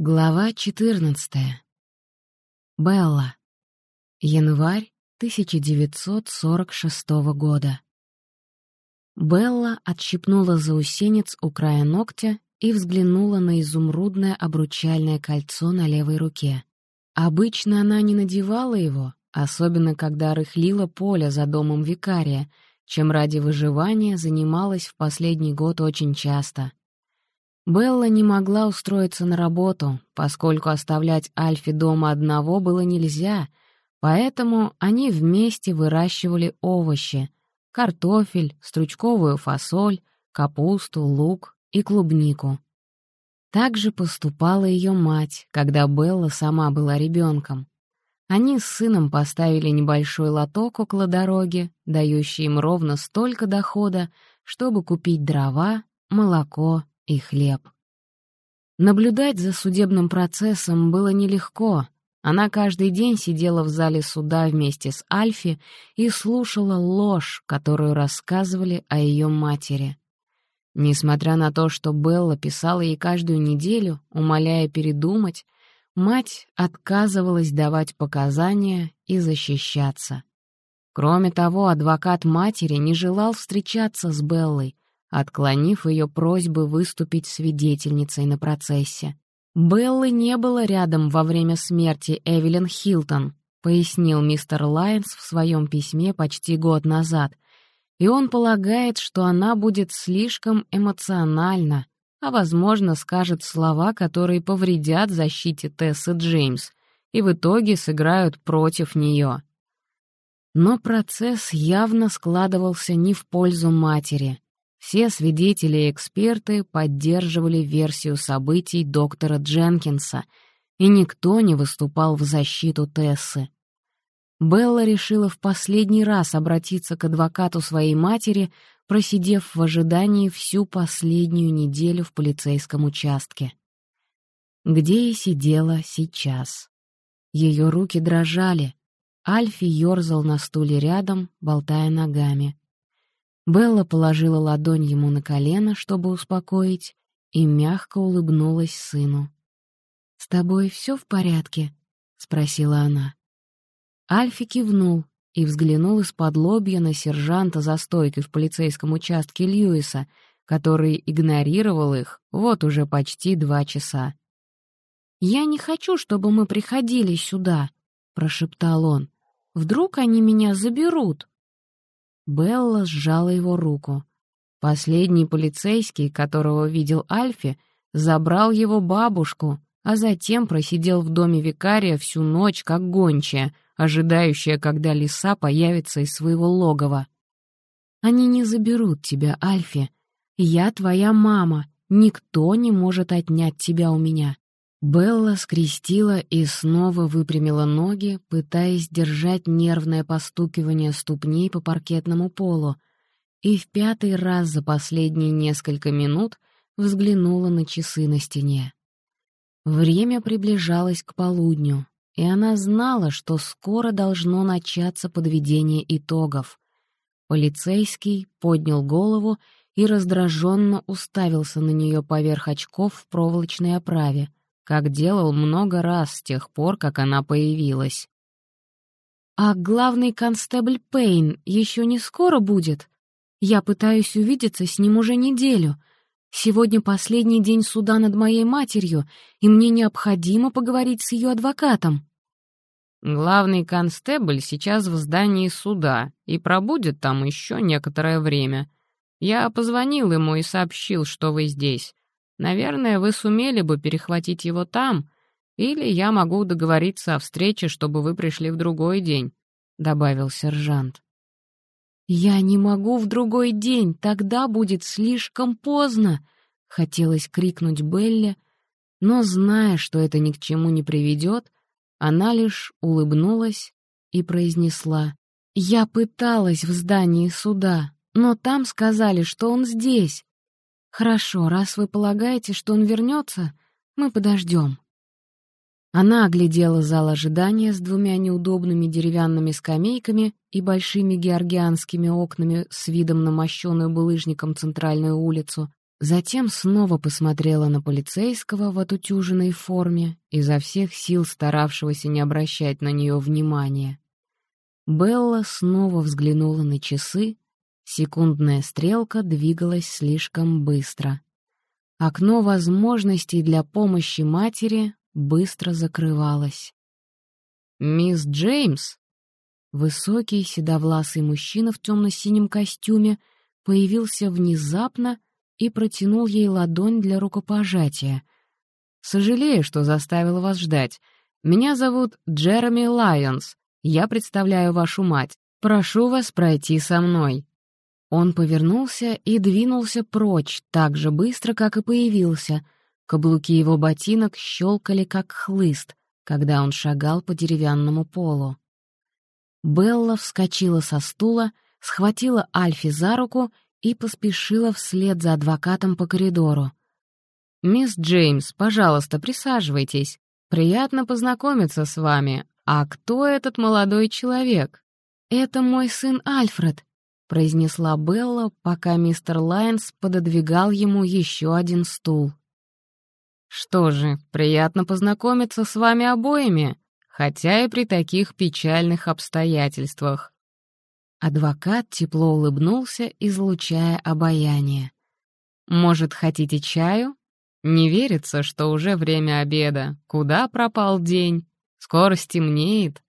Глава 14. Белла. Январь 1946 года. Белла отщипнула заусенец у края ногтя и взглянула на изумрудное обручальное кольцо на левой руке. Обычно она не надевала его, особенно когда рыхлила поле за домом викария, чем ради выживания занималась в последний год очень часто — Белла не могла устроиться на работу, поскольку оставлять Альфи дома одного было нельзя, поэтому они вместе выращивали овощи — картофель, стручковую фасоль, капусту, лук и клубнику. Так же поступала ее мать, когда Белла сама была ребенком. Они с сыном поставили небольшой лоток около дороги, дающий им ровно столько дохода, чтобы купить дрова, молоко и хлеб. Наблюдать за судебным процессом было нелегко. Она каждый день сидела в зале суда вместе с Альфи и слушала ложь, которую рассказывали о ее матери. Несмотря на то, что Белла писала ей каждую неделю, умоляя передумать, мать отказывалась давать показания и защищаться. Кроме того, адвокат матери не желал встречаться с Беллой, отклонив ее просьбы выступить свидетельницей на процессе. «Беллы не было рядом во время смерти Эвелин Хилтон», пояснил мистер Лайнс в своем письме почти год назад, и он полагает, что она будет слишком эмоциональна, а, возможно, скажет слова, которые повредят защите Тессы Джеймс и в итоге сыграют против нее. Но процесс явно складывался не в пользу матери — все свидетели и эксперты поддерживали версию событий доктора Дженкинса, и никто не выступал в защиту Тессы. Белла решила в последний раз обратиться к адвокату своей матери, просидев в ожидании всю последнюю неделю в полицейском участке. Где и сидела сейчас. Ее руки дрожали. Альфи ёрзал на стуле рядом, болтая ногами. Белла положила ладонь ему на колено, чтобы успокоить, и мягко улыбнулась сыну. «С тобой все в порядке?» — спросила она. Альфи кивнул и взглянул из-под лобья на сержанта за стойкой в полицейском участке Льюиса, который игнорировал их вот уже почти два часа. «Я не хочу, чтобы мы приходили сюда», — прошептал он. «Вдруг они меня заберут?» Белла сжала его руку. Последний полицейский, которого видел Альфи, забрал его бабушку, а затем просидел в доме викария всю ночь, как гончая, ожидающая, когда лиса появится из своего логова. «Они не заберут тебя, Альфи. Я твоя мама. Никто не может отнять тебя у меня. Белла скрестила и снова выпрямила ноги, пытаясь держать нервное постукивание ступней по паркетному полу, и в пятый раз за последние несколько минут взглянула на часы на стене. Время приближалось к полудню, и она знала, что скоро должно начаться подведение итогов. Полицейский поднял голову и раздраженно уставился на нее поверх очков в проволочной оправе — как делал много раз с тех пор, как она появилась. «А главный констебль Пейн еще не скоро будет? Я пытаюсь увидеться с ним уже неделю. Сегодня последний день суда над моей матерью, и мне необходимо поговорить с ее адвокатом». «Главный констебль сейчас в здании суда и пробудет там еще некоторое время. Я позвонил ему и сообщил, что вы здесь. Наверное, вы сумели бы перехватить его там, или я могу договориться о встрече, чтобы вы пришли в другой день», — добавил сержант. «Я не могу в другой день, тогда будет слишком поздно», — хотелось крикнуть Белле, но, зная, что это ни к чему не приведет, она лишь улыбнулась и произнесла. «Я пыталась в здании суда, но там сказали, что он здесь. «Хорошо, раз вы полагаете, что он вернется, мы подождем». Она оглядела зал ожидания с двумя неудобными деревянными скамейками и большими георгианскими окнами с видом на мощенную булыжником центральную улицу, Затем снова посмотрела на полицейского в отутюженной форме, изо всех сил старавшегося не обращать на нее внимания. Белла снова взглянула на часы, секундная стрелка двигалась слишком быстро. Окно возможностей для помощи матери быстро закрывалось. «Мисс Джеймс?» Высокий, седовласый мужчина в темно-синем костюме появился внезапно и протянул ей ладонь для рукопожатия. «Сожалею, что заставил вас ждать. Меня зовут Джереми Лайонс. Я представляю вашу мать. Прошу вас пройти со мной». Он повернулся и двинулся прочь так же быстро, как и появился. Каблуки его ботинок щелкали, как хлыст, когда он шагал по деревянному полу. Белла вскочила со стула, схватила Альфи за руку и поспешила вслед за адвокатом по коридору. «Мисс Джеймс, пожалуйста, присаживайтесь. Приятно познакомиться с вами. А кто этот молодой человек?» «Это мой сын Альфред», — произнесла Белла, пока мистер Лайнс пододвигал ему еще один стул. «Что же, приятно познакомиться с вами обоими, хотя и при таких печальных обстоятельствах. Адвокат тепло улыбнулся, излучая обаяние. «Может, хотите чаю? Не верится, что уже время обеда. Куда пропал день? Скоро стемнеет».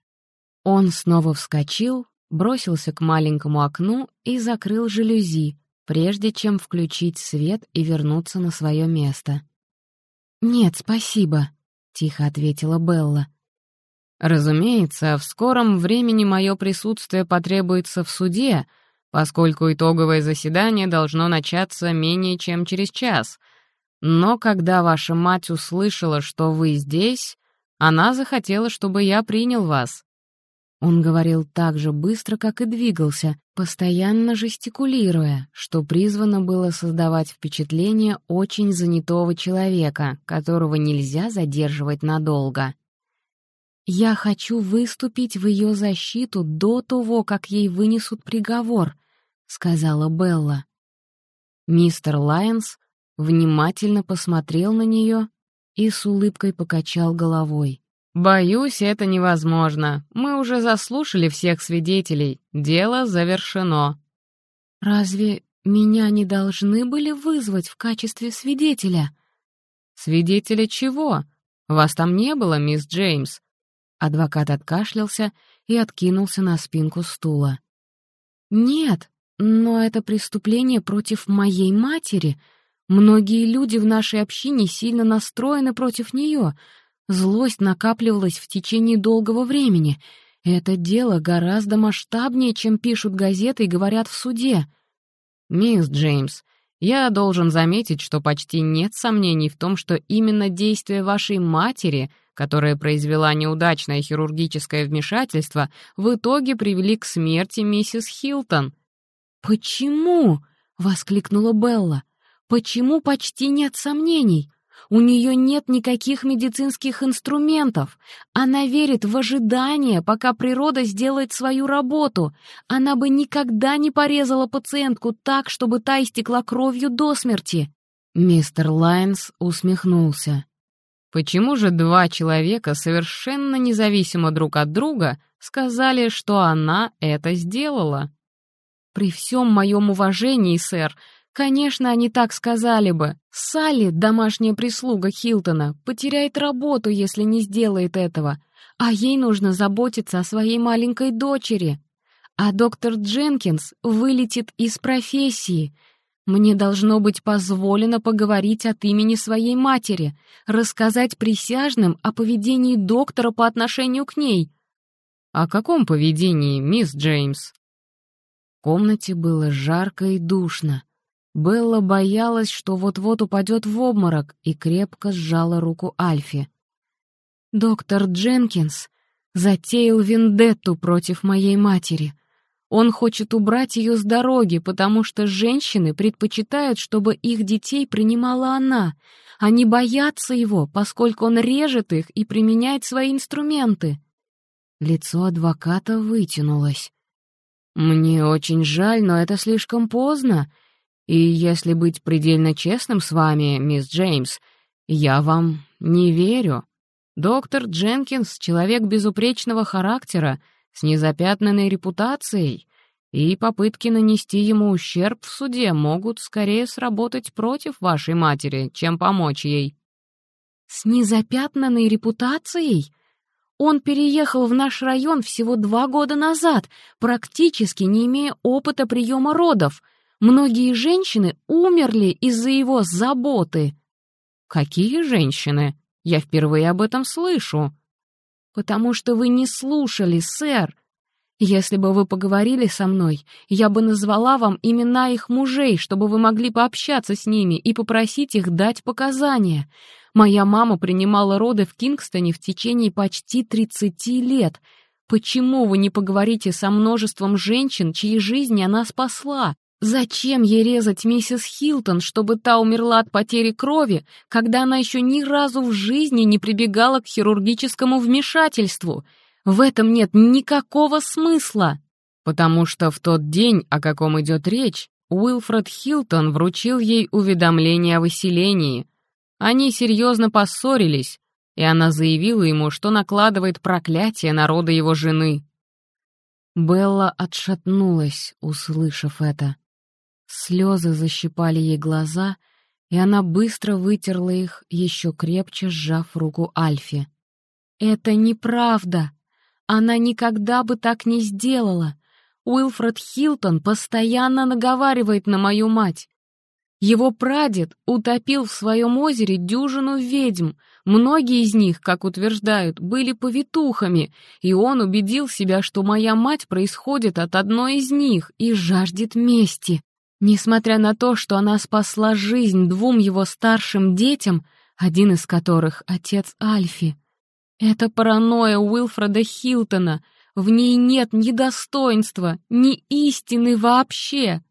Он снова вскочил, бросился к маленькому окну и закрыл жалюзи, прежде чем включить свет и вернуться на свое место. «Нет, спасибо», — тихо ответила Белла. Разумеется, в скором времени мое присутствие потребуется в суде, поскольку итоговое заседание должно начаться менее чем через час. Но когда ваша мать услышала, что вы здесь, она захотела, чтобы я принял вас. Он говорил так же быстро, как и двигался, постоянно жестикулируя, что призвано было создавать впечатление очень занятого человека, которого нельзя задерживать надолго. «Я хочу выступить в ее защиту до того, как ей вынесут приговор», — сказала Белла. Мистер Лайонс внимательно посмотрел на нее и с улыбкой покачал головой. «Боюсь, это невозможно. Мы уже заслушали всех свидетелей. Дело завершено». «Разве меня не должны были вызвать в качестве свидетеля?» «Свидетеля чего? Вас там не было, мисс Джеймс. Адвокат откашлялся и откинулся на спинку стула. «Нет, но это преступление против моей матери. Многие люди в нашей общине сильно настроены против нее. Злость накапливалась в течение долгого времени. Это дело гораздо масштабнее, чем пишут газеты и говорят в суде. Мисс Джеймс, я должен заметить, что почти нет сомнений в том, что именно действия вашей матери — которая произвела неудачное хирургическое вмешательство, в итоге привели к смерти миссис Хилтон. «Почему?» — воскликнула Белла. «Почему почти нет сомнений? У нее нет никаких медицинских инструментов. Она верит в ожидание, пока природа сделает свою работу. Она бы никогда не порезала пациентку так, чтобы та истекла кровью до смерти». Мистер Лайнс усмехнулся. Почему же два человека, совершенно независимо друг от друга, сказали, что она это сделала? При всем моем уважении, сэр, конечно, они так сказали бы. Салли, домашняя прислуга Хилтона, потеряет работу, если не сделает этого, а ей нужно заботиться о своей маленькой дочери. А доктор Дженкинс вылетит из профессии — мне должно быть позволено поговорить от имени своей матери, рассказать присяжным о поведении доктора по отношению к ней. О каком поведении, мисс Джеймс? В комнате было жарко и душно. Белла боялась, что вот-вот упадет в обморок, и крепко сжала руку Альфи. «Доктор Дженкинс затеял вендетту против моей матери. Он хочет убрать ее с дороги, потому что женщины предпочитают, чтобы их детей принимала она. Они боятся его, поскольку он режет их и применяет свои инструменты. Лицо адвоката вытянулось. «Мне очень жаль, но это слишком поздно. И если быть предельно честным с вами, мисс Джеймс, я вам не верю. Доктор Дженкинс — человек безупречного характера, с незапятнанной репутацией, и попытки нанести ему ущерб в суде могут скорее сработать против вашей матери, чем помочь ей». «С незапятнанной репутацией?» Он переехал в наш район всего два года назад, практически не имея опыта приема родов. Многие женщины умерли из-за его заботы. Какие женщины? Я впервые об этом слышу. Потому что вы не слушали, сэр. Если бы вы поговорили со мной, я бы назвала вам имена их мужей, чтобы вы могли пообщаться с ними и попросить их дать показания. Моя мама принимала роды в Кингстоне в течение почти 30 лет. Почему вы не поговорите со множеством женщин, чьи жизни она спасла? Зачем ей резать миссис Хилтон, чтобы та умерла от потери крови, когда она еще ни разу в жизни не прибегала к хирургическому вмешательству? В этом нет никакого смысла. Потому что в тот день, о каком идет речь, Уилфред Хилтон вручил ей уведомление о выселении. Они серьезно поссорились, и она заявила ему, что накладывает проклятие на роды его жены. Белла отшатнулась, услышав это. Слезы защипали ей глаза, и она быстро вытерла их, еще крепче сжав руку Альфи. «Это неправда! Она никогда бы так не сделала! Уилфред Хилтон постоянно наговаривает на мою мать. Его прадед утопил в своем озере дюжину ведьм. Многие из них, как утверждают, были повитухами, и он убедил себя, что моя мать происходит от одной из них и жаждет мести. Несмотря на то, что она спасла жизнь двум его старшим детям, один из которых — отец Альфи. Это паранойя Уилфреда Хилтона. В ней нет ни достоинства, ни истины вообще.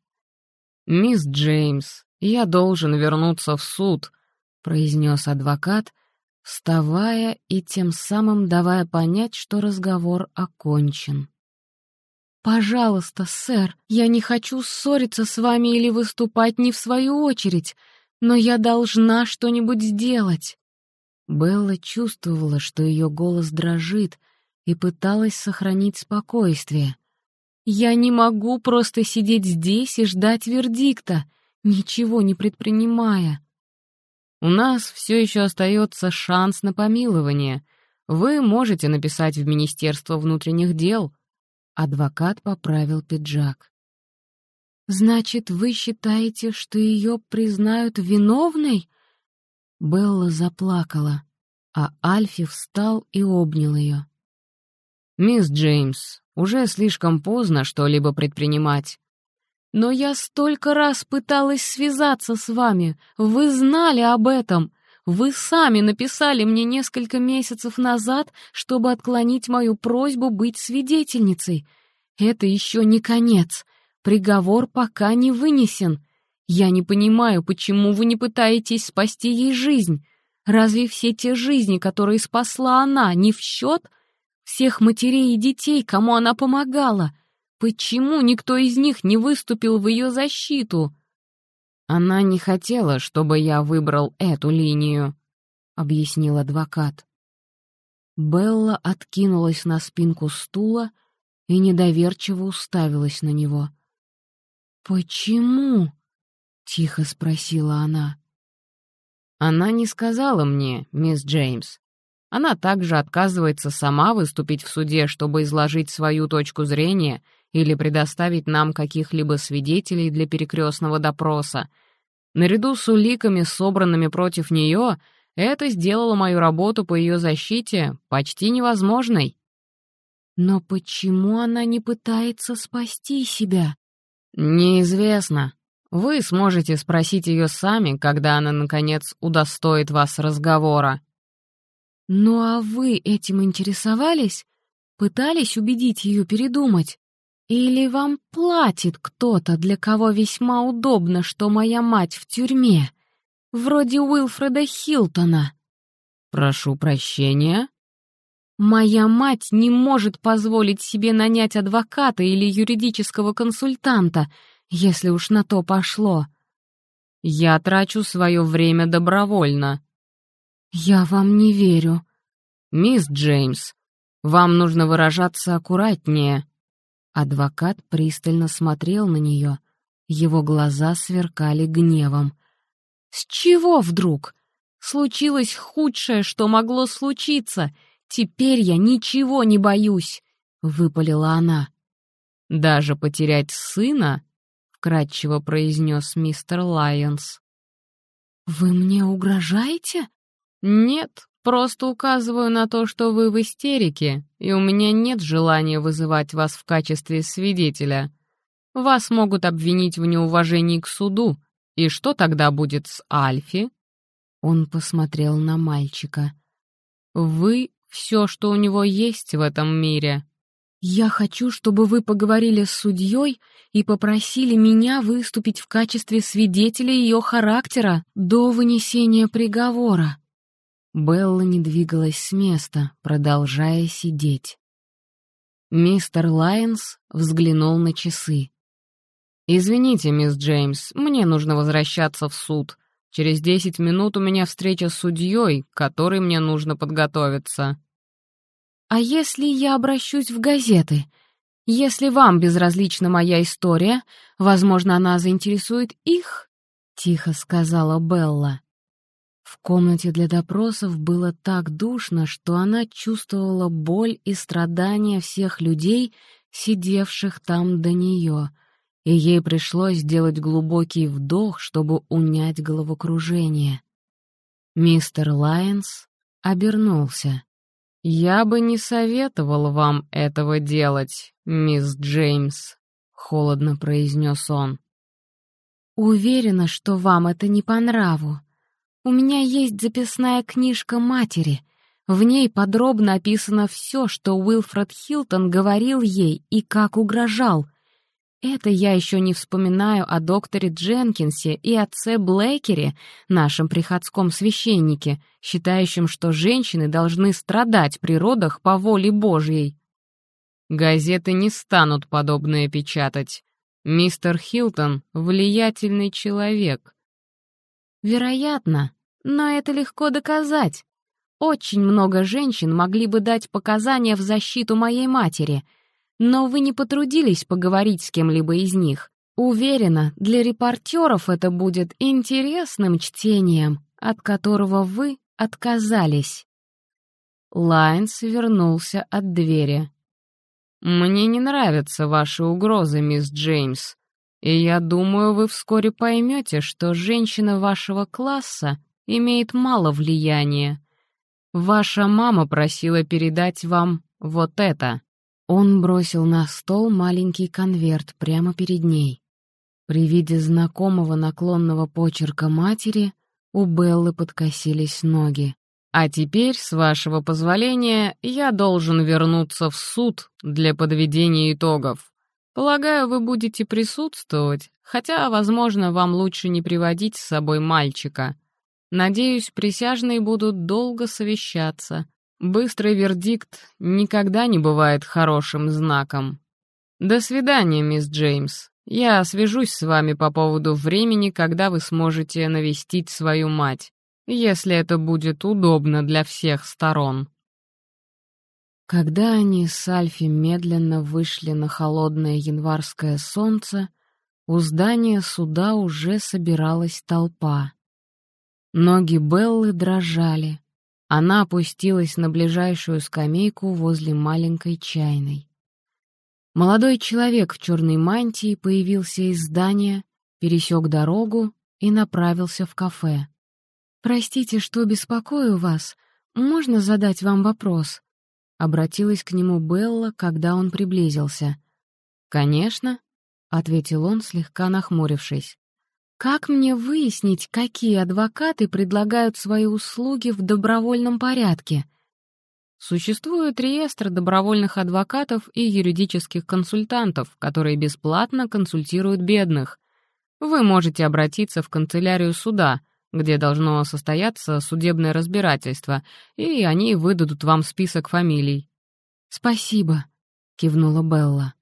«Мисс Джеймс, я должен вернуться в суд», — произнес адвокат, вставая и тем самым давая понять, что разговор окончен. «Пожалуйста, сэр, я не хочу ссориться с вами или выступать не в свою очередь, но я должна что-нибудь сделать». Белла чувствовала, что ее голос дрожит, и пыталась сохранить спокойствие. «Я не могу просто сидеть здесь и ждать вердикта, ничего не предпринимая». «У нас все еще остается шанс на помилование. Вы можете написать в Министерство внутренних дел», Адвокат поправил пиджак. «Значит, вы считаете, что ее признают виновной?» Белла заплакала, а Альфи встал и обнял ее. «Мисс Джеймс, уже слишком поздно что-либо предпринимать». «Но я столько раз пыталась связаться с вами. Вы знали об этом. Вы сами написали мне несколько месяцев назад, чтобы отклонить мою просьбу быть свидетельницей. Это еще не конец. Приговор пока не вынесен. Я не понимаю, почему вы не пытаетесь спасти ей жизнь. Разве все те жизни, которые спасла она, не в счет? Всех матерей и детей, кому она помогала. Почему никто из них не выступил в ее защиту?» «Она не хотела, чтобы я выбрал эту линию», — объяснил адвокат. Белла откинулась на спинку стула и недоверчиво уставилась на него. «Почему?» — тихо спросила она. «Она не сказала мне, мисс Джеймс. Она также отказывается сама выступить в суде, чтобы изложить свою точку зрения — или предоставить нам каких-либо свидетелей для перекрестного допроса. Наряду с уликами, собранными против нее, это сделало мою работу по ее защите почти невозможной. Но почему она не пытается спасти себя? Неизвестно. Вы сможете спросить ее сами, когда она, наконец, удостоит вас разговора. Ну а вы этим интересовались? Пытались убедить ее передумать? Или вам платит кто-то, для кого весьма удобно, что моя мать в тюрьме? Вроде Уилфреда Хилтона. Прошу прощения. Моя мать не может позволить себе нанять адвоката или юридического консультанта, если уж на то пошло. Я трачу свое время добровольно». «Я вам не верю». «Мисс Джеймс, вам нужно выражаться аккуратнее». Адвокат пристально смотрел на нее. Его глаза сверкали гневом. «С чего вдруг? Случилось худшее, что могло случиться. Теперь я ничего не боюсь», — выпалила она. «Даже потерять сына?» — вкратчиво произнес мистер Лайонс. «Вы мне угрожаете?» «Нет, просто указываю на то, что вы в истерике, и у меня нет желания вызывать вас в качестве свидетеля. Вас могут обвинить в неуважении к суду, и что тогда будет с Альфи?» Он посмотрел на мальчика. «Вы — все, что у него есть в этом мире. Я хочу, чтобы вы поговорили с судьей и попросили меня выступить в качестве свидетеля ее характера до вынесения приговора». Белла не двигалась с места, продолжая сидеть. Мистер Лайонс взглянул на часы. «Извините, мисс Джеймс, мне нужно возвращаться в суд. Через десять минут у меня встреча с судьей, к которой мне нужно подготовиться». «А если я обращусь в газеты? Если вам безразлична моя история, возможно, она заинтересует их?» — тихо сказала Белла. В комнате для допросов было так душно, что она чувствовала боль и страдания всех людей, сидевших там до нее, и ей пришлось сделать глубокий вдох, чтобы унять головокружение. Мистер Лайенс обернулся. «Я бы не советовал вам этого делать, мисс Джеймс», — холодно произнес он. «Уверена, что вам это не по нраву. У меня есть записная книжка матери. В ней подробно описано все, что Уилфред Хилтон говорил ей и как угрожал — это я еще не вспоминаю о докторе Дженкинсе и отце Блэкере, нашем приходском священнике, считающем, что женщины должны страдать при родах по воле Божьей. Газеты не станут подобное печатать. Мистер Хилтон — влиятельный человек. Вероятно, но это легко доказать. Очень много женщин могли бы дать показания в защиту моей матери — но вы не потрудились поговорить с кем-либо из них. Уверена, для репортеров это будет интересным чтением, от которого вы отказались. Лайнс вернулся от двери. «Мне не нравятся ваши угрозы, мисс Джеймс, и я думаю, вы вскоре поймете, что женщина вашего класса имеет мало влияния. Ваша мама просила передать вам вот это». Он бросил на стол маленький конверт прямо перед ней. При виде знакомого наклонного почерка матери у Беллы подкосились ноги. «А теперь, с вашего позволения, я должен вернуться в суд для подведения итогов. Полагаю, вы будете присутствовать, хотя, возможно, вам лучше не приводить с собой мальчика. Надеюсь, присяжные будут долго совещаться, Быстрый вердикт никогда не бывает хорошим знаком. До свидания, мисс Джеймс. Я свяжусь с вами по поводу времени, когда вы сможете навестить свою мать, если это будет удобно для всех сторон. Когда они с Альфи медленно вышли на холодное январское солнце, у здания суда уже собиралась толпа. Ноги Беллы дрожали, она опустилась на ближайшую скамейку возле маленькой чайной. Молодой человек в черной мантии появился из здания, пересек дорогу и направился в кафе. «Простите, что беспокою вас. Можно задать вам вопрос?» Обратилась к нему Белла, когда он приблизился. «Конечно», — ответил он, слегка нахмурившись. Как мне выяснить, какие адвокаты предлагают свои услуги в добровольном порядке? Существует реестр добровольных адвокатов и юридических консультантов, которые бесплатно консультируют бедных. Вы можете обратиться в канцелярию суда, где должно состояться судебное разбирательство, и они выдадут вам список фамилий. «Спасибо», — кивнула Белла.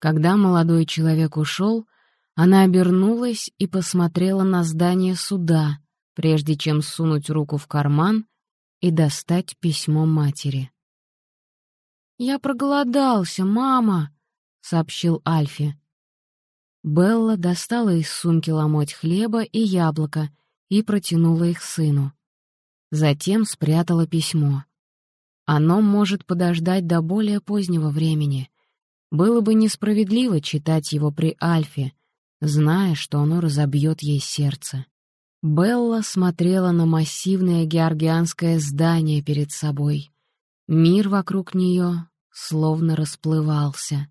Когда молодой человек ушел, Она обернулась и посмотрела на здание суда, прежде чем сунуть руку в карман и достать письмо матери. «Я проголодался, мама!» — сообщил Альфи. Белла достала из сумки ломоть хлеба и яблоко и протянула их сыну. Затем спрятала письмо. Оно может подождать до более позднего времени. Было бы несправедливо читать его при Альфе, зная, что оно разобьет ей сердце. Белла смотрела на массивное георгианское здание перед собой. Мир вокруг нее словно расплывался.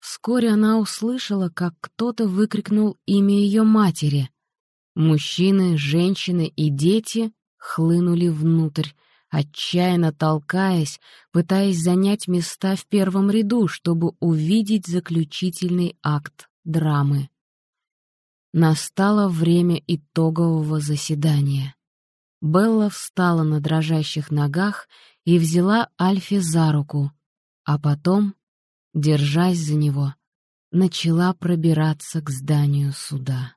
Вскоре она услышала, как кто-то выкрикнул имя ее матери. Мужчины, женщины и дети хлынули внутрь, отчаянно толкаясь, пытаясь занять места в первом ряду, чтобы увидеть заключительный акт драмы. Настало время итогового заседания. Белла встала на дрожащих ногах и взяла Альфи за руку, а потом, держась за него, начала пробираться к зданию суда.